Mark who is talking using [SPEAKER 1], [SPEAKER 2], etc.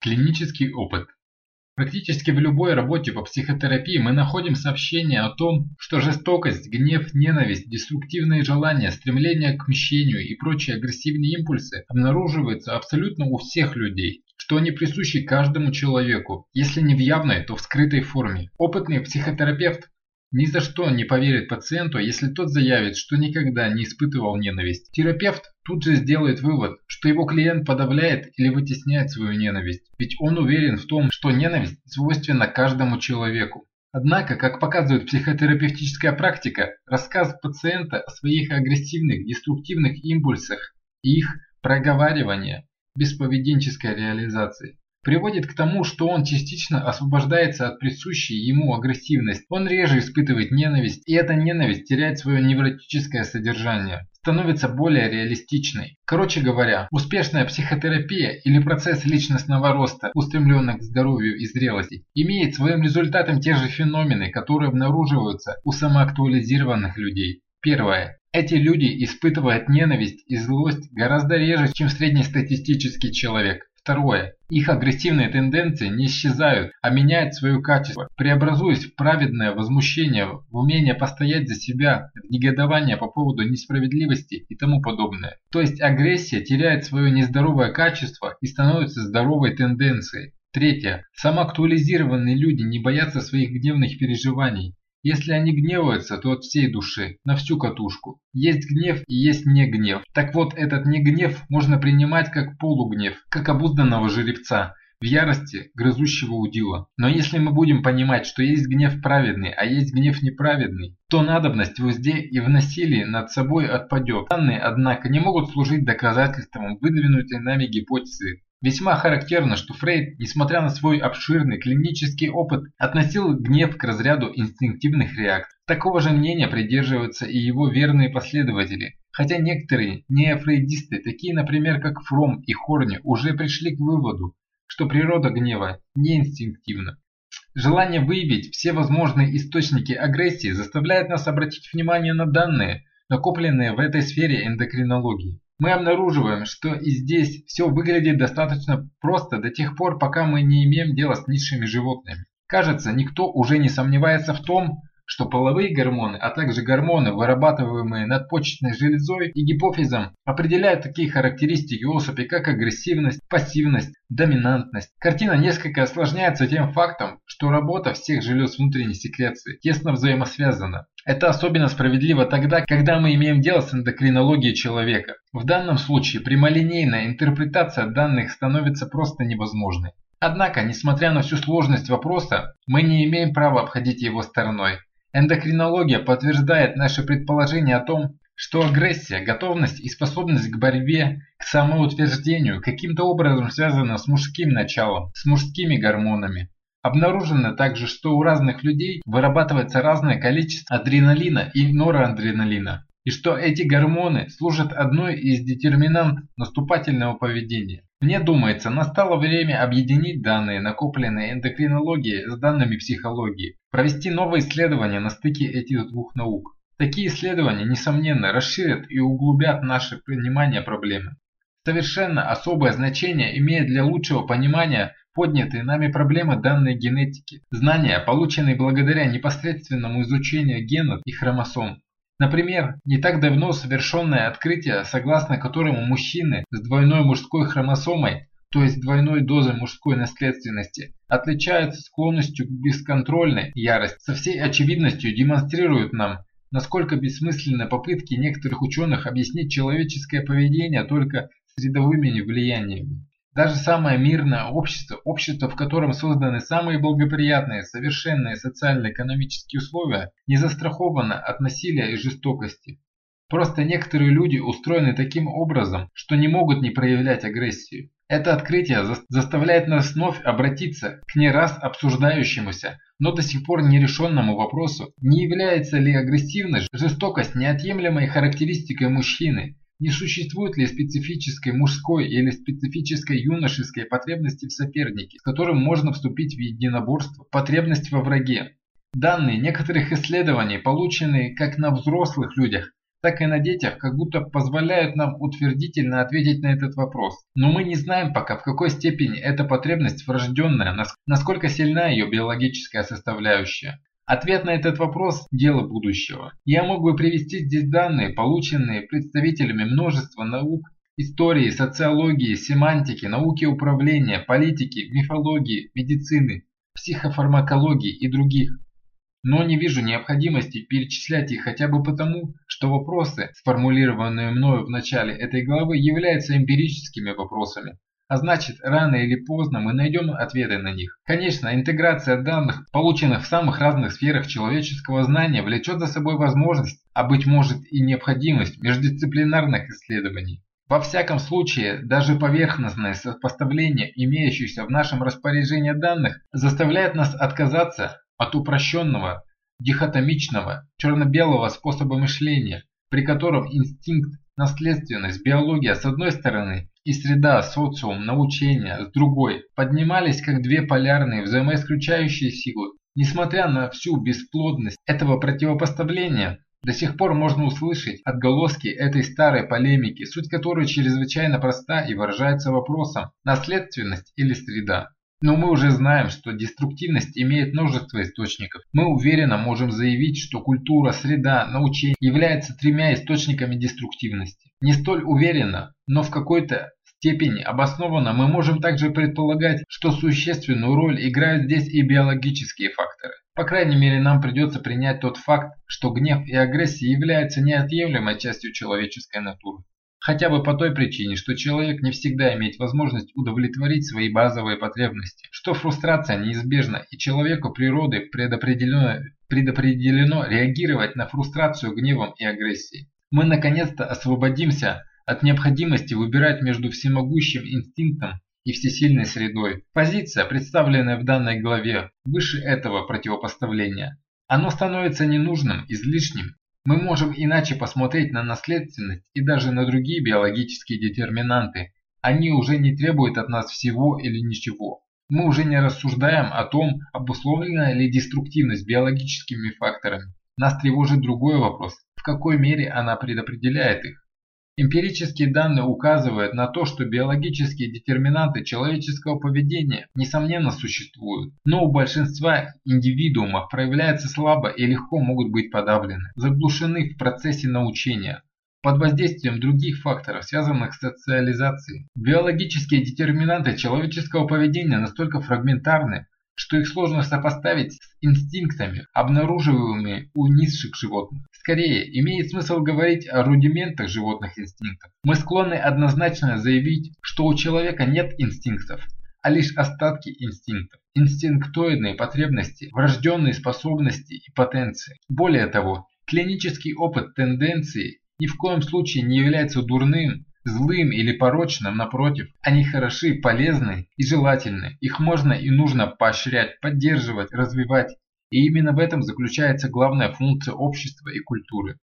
[SPEAKER 1] Клинический опыт. Практически в любой работе по психотерапии мы находим сообщение о том, что жестокость, гнев, ненависть, деструктивные желания, стремление к мщению и прочие агрессивные импульсы обнаруживаются абсолютно у всех людей что они присущи каждому человеку, если не в явной, то в скрытой форме. Опытный психотерапевт ни за что не поверит пациенту, если тот заявит, что никогда не испытывал ненависть. Терапевт тут же сделает вывод, что его клиент подавляет или вытесняет свою ненависть, ведь он уверен в том, что ненависть свойственна каждому человеку. Однако, как показывает психотерапевтическая практика, рассказ пациента о своих агрессивных, деструктивных импульсах и их проговаривание без поведенческой реализации приводит к тому, что он частично освобождается от присущей ему агрессивности. Он реже испытывает ненависть, и эта ненависть теряет свое невротическое содержание, становится более реалистичной. Короче говоря, успешная психотерапия или процесс личностного роста, устремленный к здоровью и зрелости, имеет своим результатом те же феномены, которые обнаруживаются у самоактуализированных людей. Первое. Эти люди испытывают ненависть и злость гораздо реже, чем среднестатистический человек. Второе. Их агрессивные тенденции не исчезают, а меняют свое качество, преобразуясь в праведное возмущение, в умение постоять за себя, в негодование по поводу несправедливости и тому подобное. То есть агрессия теряет свое нездоровое качество и становится здоровой тенденцией. Третье. Самоактуализированные люди не боятся своих гневных переживаний, если они гневаются, то от всей души, на всю катушку. Есть гнев и есть не гнев. Так вот, этот не гнев можно принимать как полугнев, как обузданного жеребца, в ярости грызущего удила. Но если мы будем понимать, что есть гнев праведный, а есть гнев неправедный, то надобность в узде и в насилии над собой отпадет. Данные, однако, не могут служить доказательством выдвинутой нами гипотезы Весьма характерно, что Фрейд, несмотря на свой обширный клинический опыт, относил гнев к разряду инстинктивных реакций. Такого же мнения придерживаются и его верные последователи. Хотя некоторые неофрейдисты, такие, например, как Фром и Хорни, уже пришли к выводу, что природа гнева не инстинктивна. Желание выявить все возможные источники агрессии заставляет нас обратить внимание на данные, накопленные в этой сфере эндокринологии. Мы обнаруживаем, что и здесь все выглядит достаточно просто до тех пор, пока мы не имеем дела с низшими животными. Кажется, никто уже не сомневается в том, что половые гормоны, а также гормоны, вырабатываемые надпочечной железой и гипофизом, определяют такие характеристики особи, как агрессивность, пассивность, доминантность. Картина несколько осложняется тем фактом, что работа всех желез внутренней секреции тесно взаимосвязана. Это особенно справедливо тогда, когда мы имеем дело с эндокринологией человека. В данном случае прямолинейная интерпретация данных становится просто невозможной. Однако, несмотря на всю сложность вопроса, мы не имеем права обходить его стороной. Эндокринология подтверждает наше предположение о том, что агрессия, готовность и способность к борьбе, к самоутверждению каким-то образом связана с мужским началом, с мужскими гормонами. Обнаружено также, что у разных людей вырабатывается разное количество адреналина и норадреналина, и что эти гормоны служат одной из детерминант наступательного поведения. Мне думается, настало время объединить данные, накопленные эндокринологией, с данными психологии, провести новые исследования на стыке этих двух наук. Такие исследования, несомненно, расширят и углубят наше понимание проблемы. Совершенно особое значение имеет для лучшего понимания поднятые нами проблемы данной генетики, знания, полученные благодаря непосредственному изучению генов и хромосом. Например, не так давно совершенное открытие, согласно которому мужчины с двойной мужской хромосомой, то есть двойной дозой мужской наследственности, отличаются склонностью к бесконтрольной ярости, со всей очевидностью демонстрируют нам, насколько бессмысленны попытки некоторых ученых объяснить человеческое поведение только средовыми влияниями. Даже самое мирное общество, общество, в котором созданы самые благоприятные, совершенные социально-экономические условия, не застраховано от насилия и жестокости. Просто некоторые люди устроены таким образом, что не могут не проявлять агрессию. Это открытие заставляет нас вновь обратиться к не раз обсуждающемуся, но до сих пор нерешенному вопросу, не является ли агрессивность, жестокость неотъемлемой характеристикой мужчины, не существует ли специфической мужской или специфической юношеской потребности в сопернике, с которым можно вступить в единоборство, потребность во враге? Данные некоторых исследований, полученные как на взрослых людях, так и на детях как будто позволяют нам утвердительно ответить на этот вопрос. Но мы не знаем пока, в какой степени эта потребность врожденная, насколько сильна ее биологическая составляющая. Ответ на этот вопрос – дело будущего. Я мог бы привести здесь данные, полученные представителями множества наук, истории, социологии, семантики, науки управления, политики, мифологии, медицины, психофармакологии и других. Но не вижу необходимости перечислять их хотя бы потому, что вопросы, сформулированные мною в начале этой главы, являются эмпирическими вопросами, а значит, рано или поздно мы найдем ответы на них. Конечно, интеграция данных, полученных в самых разных сферах человеческого знания, влечет за собой возможность, а быть может и необходимость междисциплинарных исследований. Во всяком случае, даже поверхностное сопоставление имеющихся в нашем распоряжении данных заставляет нас отказаться от упрощенного, дихотомичного, черно-белого способа мышления, при котором инстинкт, наследственность, биология с одной стороны и среда, социум, научение с другой поднимались как две полярные взаимоисключающие силы. Несмотря на всю бесплодность этого противопоставления, до сих пор можно услышать отголоски этой старой полемики, суть которой чрезвычайно проста и выражается вопросом «наследственность или среда?». Но мы уже знаем, что деструктивность имеет множество источников. Мы уверенно можем заявить, что культура, среда, научение являются тремя источниками деструктивности. Не столь уверенно, но в какой-то степени обоснованно мы можем также предполагать, что существенную роль играют здесь и биологические факторы. По крайней мере, нам придется принять тот факт, что гнев и агрессия являются неотъемлемой частью человеческой натуры. Хотя бы по той причине, что человек не всегда имеет возможность удовлетворить свои базовые потребности, что фрустрация неизбежна и человеку природы предопределено, предопределено реагировать на фрустрацию гневом и агрессией. Мы наконец-то освободимся от необходимости выбирать между всемогущим инстинктом и всесильной средой. Позиция, представленная в данной главе, выше этого противопоставления. Оно становится ненужным, излишним мы можем иначе посмотреть на наследственность и даже на другие биологические детерминанты. Они уже не требуют от нас всего или ничего. Мы уже не рассуждаем о том, обусловлена ли деструктивность биологическими факторами. Нас тревожит другой вопрос – в какой мере она предопределяет их. Эмпирические данные указывают на то, что биологические детерминанты человеческого поведения несомненно существуют, но у большинства индивидуумов проявляются слабо и легко могут быть подавлены, заглушены в процессе научения, под воздействием других факторов, связанных с социализацией. Биологические детерминанты человеческого поведения настолько фрагментарны, что их сложно сопоставить с инстинктами, обнаруживаемыми у низших животных. Скорее, имеет смысл говорить о рудиментах животных инстинктов. Мы склонны однозначно заявить, что у человека нет инстинктов, а лишь остатки инстинктов. Инстинктоидные потребности, врожденные способности и потенции. Более того, клинический опыт тенденции ни в коем случае не является дурным злым или порочным, напротив, они хороши, полезны и желательны. Их можно и нужно поощрять, поддерживать, развивать. И именно в этом заключается главная функция общества и культуры.